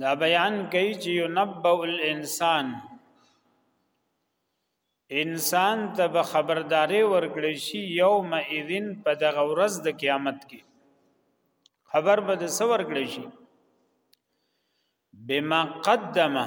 دا بیان کوي چې ينبأ الانسان انسان ته به خبرداري ورکړي شي یوم اذن په دغه ورځ د قیامت کې خبر به د سور کړي شي بما قدمه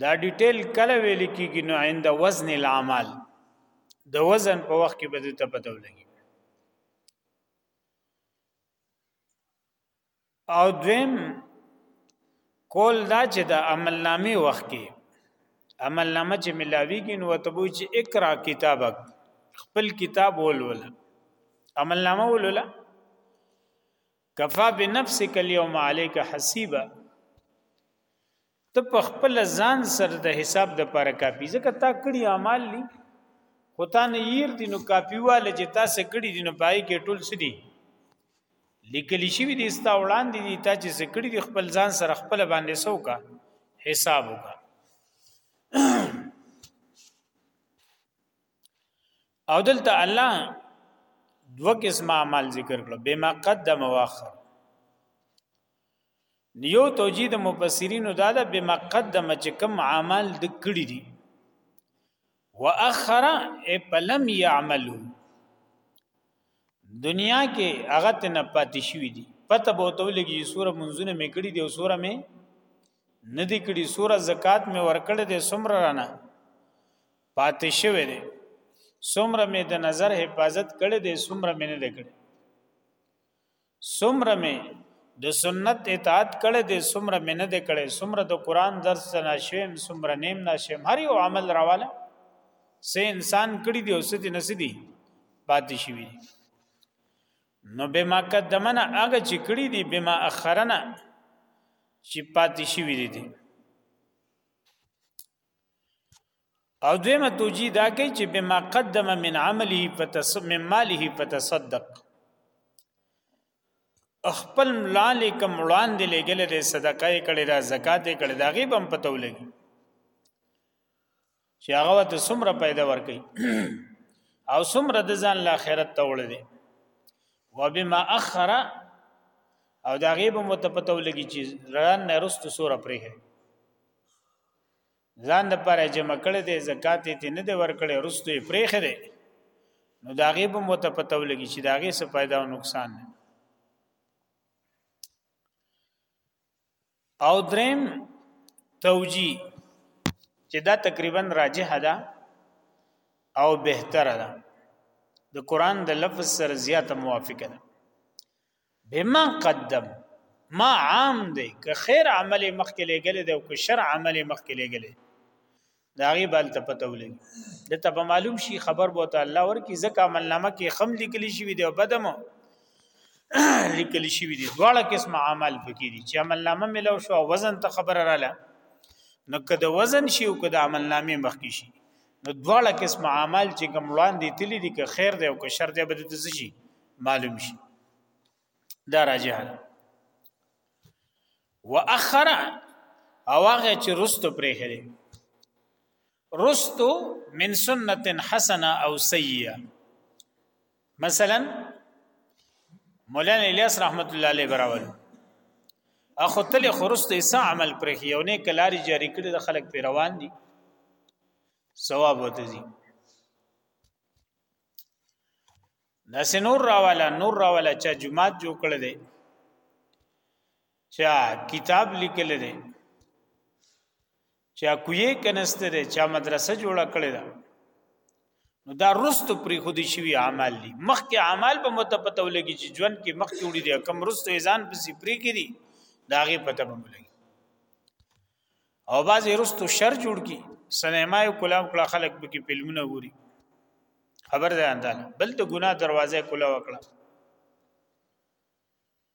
دا ډیټیل کله ویل کیږي نو عند وزن الاعمال د وزن په وخت کې به ته پته ولګي او دویم کول دا چې د عمل نامې وخت کې عمل نامه چې ملاویږي نو ته وایي چې اقرا کتابک خپل کتاب ولول عمل نامه ولول کفا بنفسک اليوم عليك حسيبا ته په خپل ځان سره د حساب د پر کاپی ځکه تا کړی اعمال لی خو تا نه ير دي نو کاپی واله چې تاسو کړی دي نو پای کې ټول سدي لیکل شي دي ستا وړاندې دي تا چې سکړی دي خپل ځان سره خپل باندې سو کا حساب وکړه او دلته الله دو قسم اعمال ذکر کړو بما قدم واخر یو توجید مفسرین دا ده بما قدم چې کوم اعمال د کړی دي واخر فلم يعملوا دنیا کې هغه ته نه پاتې شوې دي پته به تو لګي سوره منځونه مې کړې دي او سوره مې نه دي کړې سوره زکات مې ورکړې دي سمره رانه پاتې شوی دی سمره مې د نظر حفاظت کړي دی سمره مې نه کړي سمره مې د سنت اطاعت کړي دی سمره مې نه کړي سمره د قران درس نه شیم سمره نیم نه شیم هر یو عمل راواله سه انسان کړي دی او سه دې نسدي پاتې شوی نو بما قدمنا هغه چې کړي دی بما اخرنا چې پاتې شوی دی او دیمه توجی دا کوي چې بما قدم من عمله فتصم من ماله فتصدق خپل ملال کم وړاندې لګل د صدقه کړي دا زکات کړي دا غیب هم پتو لګي چې هغه ته څومره پیدا ورکي او څومره د ځان لا خیرت ته وړي دي وبما اخر او دا غیب هم ته پتو لګي چې ران نه رست سور پرې ځان د پاره جمع کړي دي زکات ته نه دی ورکړي رستو یې پرېخه دي نو دا غیب مو ته پته ولګي چې دا غي څه फायदा او نقصان دی او دریم توجی چې دا تقریبا راجح ده او بهتره ده د قران د لفظ سره زیاته موافقه ده بما قدم ما عام دی که خیر عمل مخکې لګل دی او که شر عمل مخکې لګل دا غي بل ته پته ولګي د ته په معلوم شي خبر بو ته الله ورکی زکه عمل نامه کې خم لیکل شي وي دی او بدم لیکل شي وي دی دواړه قسم عمل پکې دي چې عمل نامه ملو شو وزن ته خبر رااله نو کده وزن شي او کده عمل نامه مخکې شي نو دواړه قسم اعمال چې کوم وړاندې تللی دي که خیر دی او که شر دی به د شي معلوم شي دا راجح ده واخر او هغه چې رستو پرې هلي رستو من سنت حسنه او سیئه مثلا مولانا الیاس رحمت الله علیه براول اخو تل خرست ایسا عمل پر یو نه کلاری جاری کړي د خلک په روان دي ثواب وته دي داس نور راواله نور راواله چې جمعات جوړ کړل دي چې کتاب لیکل دي چا کوی کنسته ده چا مدرسه جوړه کړې ده نو دا رستو پری خودي شوی اعمال دي مخکې اعمال به متپته ولګي چې ژوند کې مخکې وړي دي کم رستو ایزان په سپری کې دي دا غي پته به ولګي او باز رستو شر جوړ کی سینما یو کلام کړه خلک به کې فلمونه ګوري خبر ده انداله بل ته ګناه دروازه کلا وکړه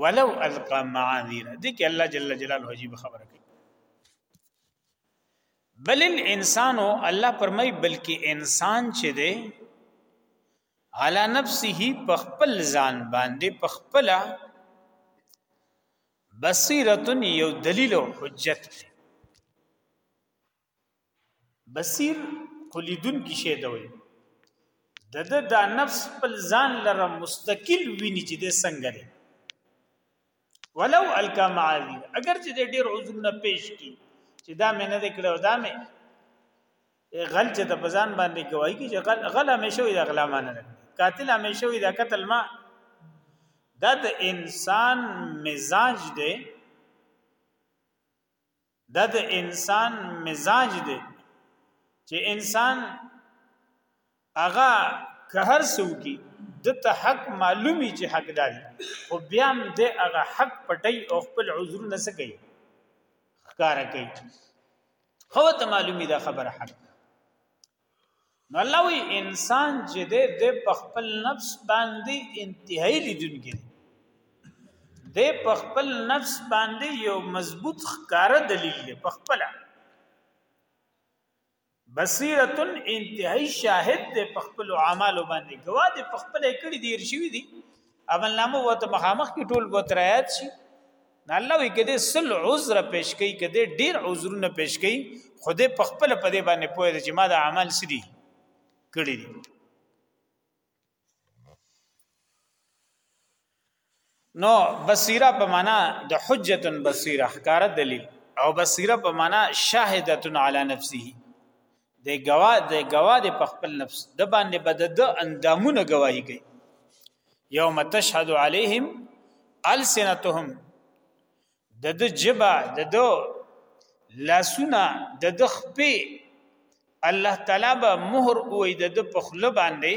ولو القى معاذير دې کې الله جل جلاله عجیب خبره کوي بل الانسان الله پرمای بلکې انسان چې دی علا نفسه په خپل ځان باندې په خپل بصیرتن یو دلیل او حجت دی بصیر کلیدون کې شی دوی د د د نفس خپل ځان لره مستقل ویني چې د څنګه دی ولو الکا معاذ اگر چې د ډیر عذر نه پیش کی چې دا مې نه کړو دا مې غل چې د بزان باندې گواہی کی چې غل غل همیشه وي د غلا مان نه قاتل همیشه وي د قتل ما دا د انسان مزاج دی دا د انسان مزاج دی چې انسان هغه که هر څوکي د ته حق معلومي چې حقدار او بیا هم د هغه حق پټي او خپل عذر نه سګي ښکارا کوي هو ته معلومي دا خبره حق نو الله وی انسان چې د په خپل نفس باندې انتهایی لیدونکي د په خپل نفس باندې یو مضبوط ښکار دلیل دی په خپل بصیرتن انتهایی شاهد دی په خپل اعمال باندې گواه دی په خپل کړي دی ارشوی دی عمل نامه وته مخامخ کی ټول بوترایات شي الله وی کده سل عذر پیش کوي کده ډیر عذرونه پیش کوي خوده په خپل په دې باندې پوهه چې ما دا عمل سدي کړی دي نو بصیره په معنا د حجت بصیره ښکار دلیل او بصیره په معنا شاهدتن علی نفسه د گوا د گوا د خپل نفس د باندې بد د اندامونه گواہی کوي یوم تشهد علیهم السنتهم د د جبا د د لاسونه د د خپې الله تعالی به مهر وې د د پخل باندې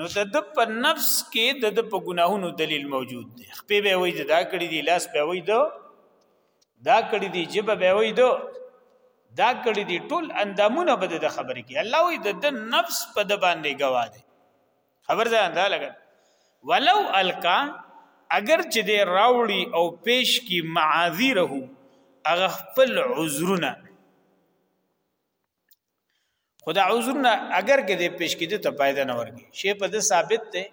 نو د د په نفس کې د د په ګناهونو دلیل موجود دی خپې به وې دا کړی دی لاس به وې دو دا کړی دی جبه به وای دو دا کړی دی ټول اندامونه بده د خبر کی الله وی د نفس په د باندې گواه دی خبر ځان دا لګ ولو الکا اگر چې دی راوړي او پیش کی معاذیره هغه خپل عذرونه خدا عذر نه اگر کې دې پیش کېده ته پیدا نه ورګي شی په دې ثابت ده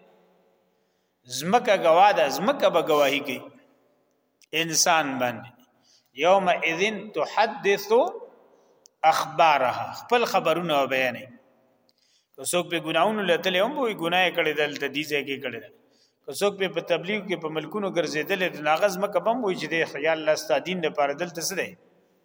زمکه گواه ده زمکه به گواهی کوي انسان باندې یوم اذن تحدث اخبارها خپل خبرونه بیانې که څوک په ګناونو لته هم وي ګناه کړي دلته دي ځای کې کړي که څوک په تبلیغ کې په ملکونو ګرځیدل د ناغز مکه بم وي چې د خیال لاستا دین لپاره دلته سره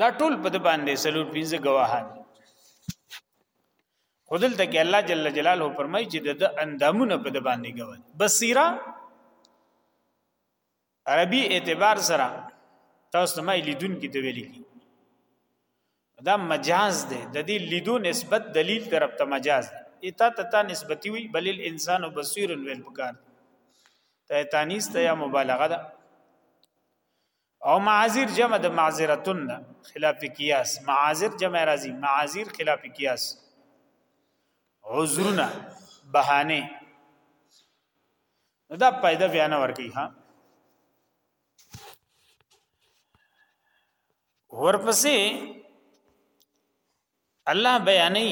دا ټول په د باندې سلور پنځه گواهان خودل ته کې الله جل جلاله فرمای چې د اندامونه په د باندې گواهان بصیره عربي اعتبار سره تاسو ما لیدون کې ته ویل کی دا مجاز دی د دې لیدو نسبت دلیل طرف ته مجاز دی اتا ته تا نسبتی وی بل الانسان بصیر ویل پکار ته تانیس ته یا مبالغه ده او معاذیر جمع د معذرتن ده خلاف قیاس معاذر جمع راځي معاذیر خلاف قیاس عذرنا بهانه دا پیدا بیان ورکی ها ورپسې الله بیانې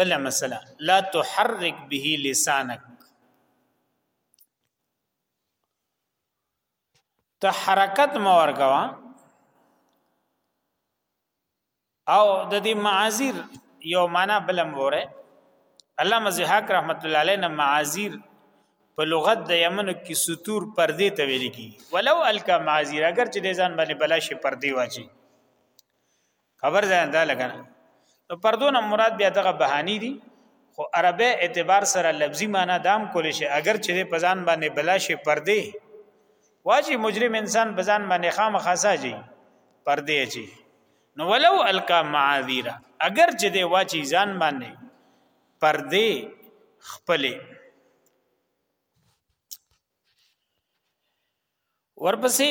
بل مسله لا تحرك به لسانك ته حرکت مور کوا او د دې معاذیر یو معنا بلم وره علامه زهاک رحمت الله علیه نه معاذیر په لغت د یمن کې ستور پردې ته ویل کی ولو الکا معذیر اگر چې د ځان باندې بلاشي پردې واچي خبر ځان دا لګنه نو پردو نه مراد بیا دغه بهاني دي خو عربه اعتبار سره لفظي معنی دام کول شي اگر چې په ځان باندې بلاشي پردې واجی مجرم انسان په ځان باندې خامخا ساجي پردې اچي نو ولو الکا معذیر اگر چې د واچي ځان باندې پردې خپلې ورپسې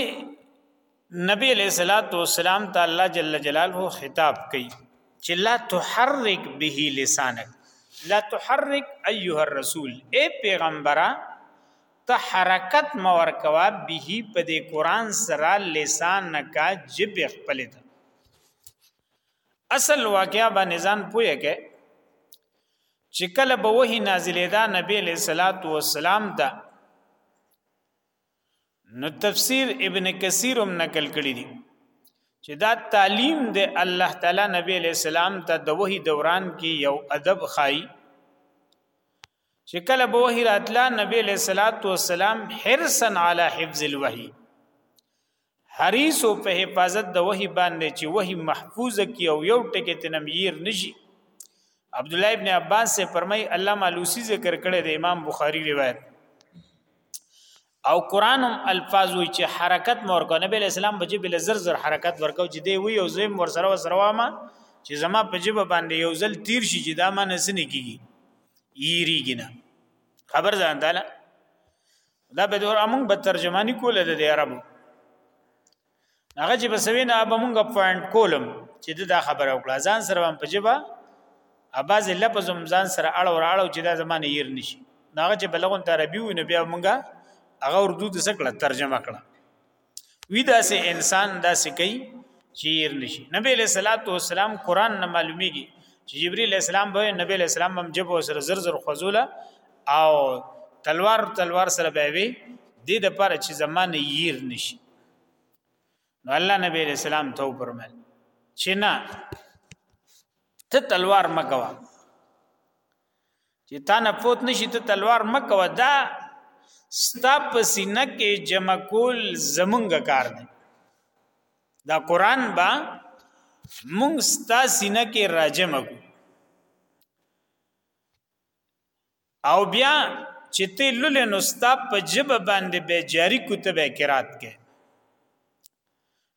نبی علیہ الصلوۃ والسلام ته الله جل جلاله خطاب کوي چې لا تحرک به لسانک لا تحرک ایها الرسول اے پیغمبره ته حرکت مور کوا به په دې قران سره لسانک جب خپل ته اصل واقعا باندې ځان پوهه کې چې کله به وਹੀ نازلې دا نبی له صلوات و سلام ته نو تفسیر ابن کثیر هم نقل کړی دی چې دا تعلیم د الله تعالی نبی له سلام ته د وਹੀ دوران کې یو ادب خای چې کله به وਹੀ راتلا نبی له صلوات و سلام حرسن علی حفظ الوحی حریص او په حفاظت د وحی باندې چې وحی محفوظه کی او یو ټکی تنمیر نشي عبد الله ابن عباس سے فرمای الله مالوسی ذکر کړی د امام بخاری روایت او قران هم الفاظ وی چې حرکت مور کو نبی اسلام بجې بل زر زر حرکت ورکاو چې دی وی او زم ور سره سره وامه چې زما په جبه باندې یو ځل تیر شي چې دا ما نسنه کیږي یریږي نه خبر ځان تعالی دا به دور امون به ترجمانی کوله د عربو هغه چې بسوینه به مونږ پوینټ کولم چې دا خبره وکړه ځان سره هم پجبا اباز لفظ هم ځان سره اړه ور اړه چې دا زمانه ير نشي هغه چې بلغون عربي وي نو بیا مونږه هغه اردو د سکړه ترجمه کړه وی دا سه انسان دا سه کوي چیر نشي نبی له صلوات و سلام قران نه معلومیږي چې جبرئیل اسلام به نبی له سلام هم جب او سر زر زر خزوله او تلوار تلوار سره به وي د دې لپاره چې زمانه ییر نشي نو الله نبی له سلام ته پرمل چې نه ته تلوار مګوا چې تا نه فوت نشي ته تلوار مکو دا ستا په سینه کې جمع کول زمونږ کار دی دا قران با مونږ ستا سینه کې راجم کو او بیا چې ته لولې نو ستا په جب باندې به جاری کتبه قرات کې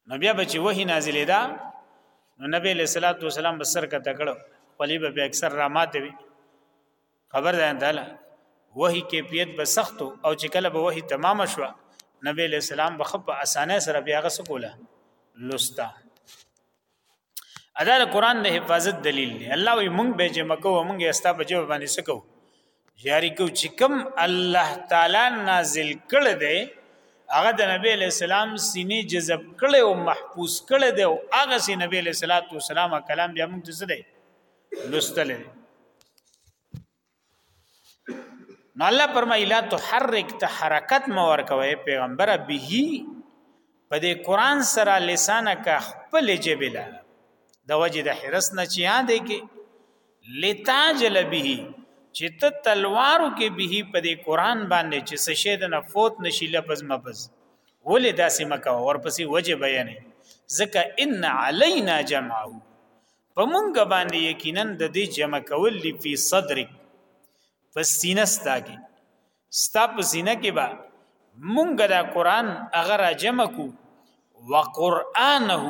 نو بیا به چې وحی نازلې ده نو نبی له صلوات و سلام به سر کته کړو پلی به اکثر را ماته وي خبر ده تعالی وحی کیفیت به سختو او چې کله به وحی تمام شوه نبی له سلام به خپ اسانه سره بیا غس کوله لستا ادا د قران د حفاظت دلیل دی الله وي مونږ به جمع کوو مونږ یې ستا په جواب باندې سکو جاری کو چې کوم الله تعالی نازل کړ دی هغه د نبی له سلام سینې جذب کړي او محفوظ کړي دی او هغه سي نبی له صلوات و سلام کلام بیا مونږ ته زده لستل نو الله فرمایي لا تحرک ته حرکت مو ورکوي پیغمبر به په دې قران سره لسانک خپل جبله د وجه د حرس نه چیا دی کې لتاجل به چې ته تلوارو کې به په دې قران باندې چې څه شه د نفوت نشي لفظ مبز ولې داسې مکه ورپسې وجه بیانې ځکه ان علینا جمعو په مونږ باندې یقینا د دې جمع کول دی په صدر پسینستا کې ستا په سینه کې با مونږ دا قران هغه را جمع کو وقرانه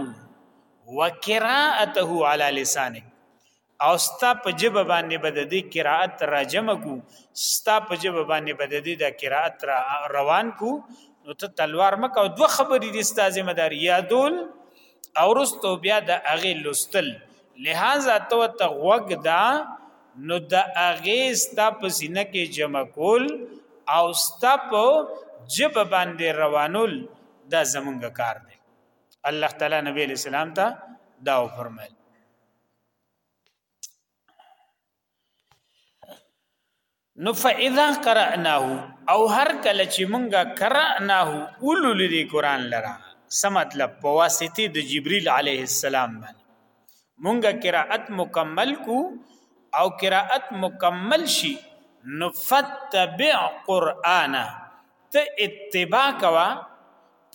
وقراءته على لسانك او ستا په جب باندې بد دې قرائت را جمع کو ستا په جب باندې بد دې دا قرائت را روان کو نو ته تلوار مکه او دوه خبرې دې ستا ذمہ دار یادول او رستو بیا د هغه لستل لہذا تو ته غوګ دا نو د هغه ستا په سینه کې جمع کول او ستا په جب باندې روانول دا زمونږ کار دی الله تعالی نبی علیہ السلام ته دا فرمایل نو فاذا قراناه او هر کله چې مونږه قراناه اولل دې قران لرا سم مطلب په واسطه د جبريل عليه السلام باندې مونږه قرائت مکمل کو او قرائت مکمل شي نفتبع قرانه ته اتباع کوا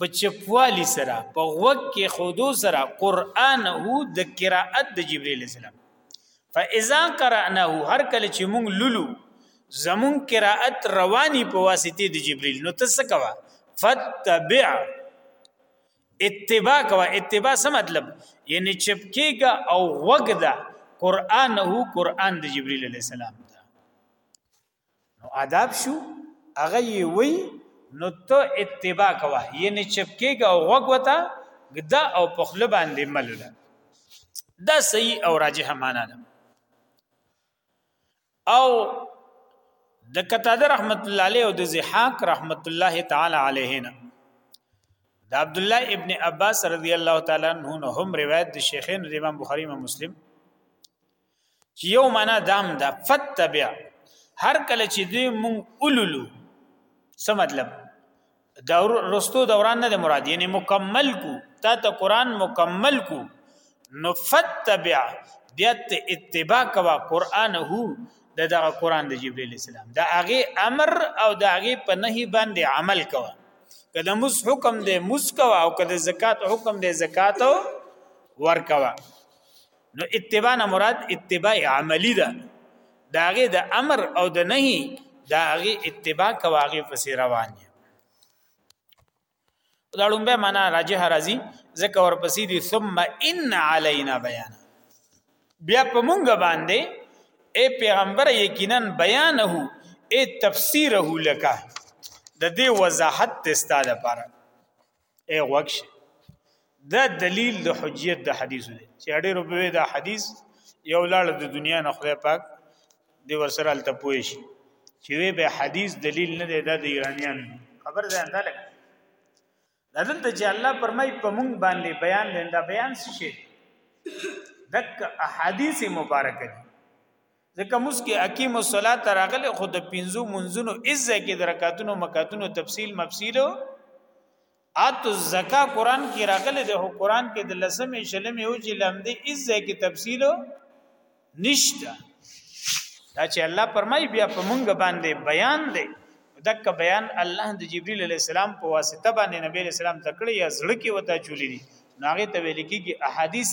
په چپوالی سره په وګ کې خودو سره قران هو د قرائت د جبريل السلام فاذا قرانه هر کله چې مونږ لولو زمون قرائت رواني په واسطه د جبريل نو تاسو کوا فتبع اتباع کوا اتباع څه مطلب یعنی چپکیګه او وګدا قران هو قران د جبريل عليه السلام دا نو آداب شو هغه یې وی نو ته اتباع کوه یعنی چپکیږه او غوږ وته ګدا او پخله باندې ملوله دا صحیح او راجح معنا ده او د قتاده رحمت الله علیه او د زحاق رحمت الله تعالی علیهنا د عبد الله ابن عباس رضی الله تعالی عنہ هم روایت د شیخین د امام بخاری او مسلم چې یو معنا دام ده دا فتبع هر کله چې دوی مونږ اولولو څه مطلب دا رستو دوران نه مراد یعنی مکمل کو تا ته قران مکمل کو نو فتبع بیا ته اتباع کوا قران هو د دغه قران د جبرئیل اسلام دا هغه امر او دا هغه په نهي باندې عمل کوا کله مس حکم دې مس کوا او کله زکات حکم دې زکات ور کوا نو اتباع نه مراد اتباع عملی ده داغه د امر او د نهي داغه اتباع کواغه پس روان دي دا لومبه معنا راجح راځي ځکه ورپسې دي ثم ان علينا بيان بیا په مونږ باندې اے پیغمبر یقینا بیانه اے تفسیره لکه د دې وضاحت تستا لپاره اے غوښ دا دلیل د حجیت د حدیث دی چې اړې ربوي دا حدیث یو لاړ د دنیا نه خدای پاک دی ورسره الته پوي شي چې وی به حدیث دلیل نه دی د ایرانیان خبر ده انده لګ ددل ته چې الله پرمای په مونږ باندې بیان لندا بیان شي دک احادیث مبارکه دي ځکه موږ کې اقیم الصلاه ترغله خو د پنځو منځونو عزه کې درکاتونو مکاتونو تفصیل مفصیلو ات الزکا قران کې راغله د قران کې د لسمې شلمې او چې لمدې عزه کې تفصیلو نشته دا چې الله پرمای بیا په مونږ باندې بیان دی دک بیان الله د جبرئیل علی السلام په واسطه باندې نبی علیہ السلام تکړه یا زړه کې وتا چولې دي ناغه ته ویل کېږي احادیث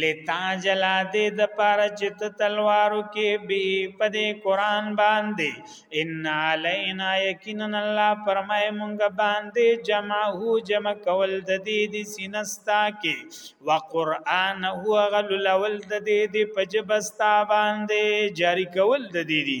لتاجلا دې د پاره چې ته تلوارو کې به په دې قران باندې ان علینا یقینا الله فرمای مونږ باندې جمع هو جمع کول د دې د سینستا کې وقران هو غل لول د دې د پجبستا باندې جاری کول د دې دی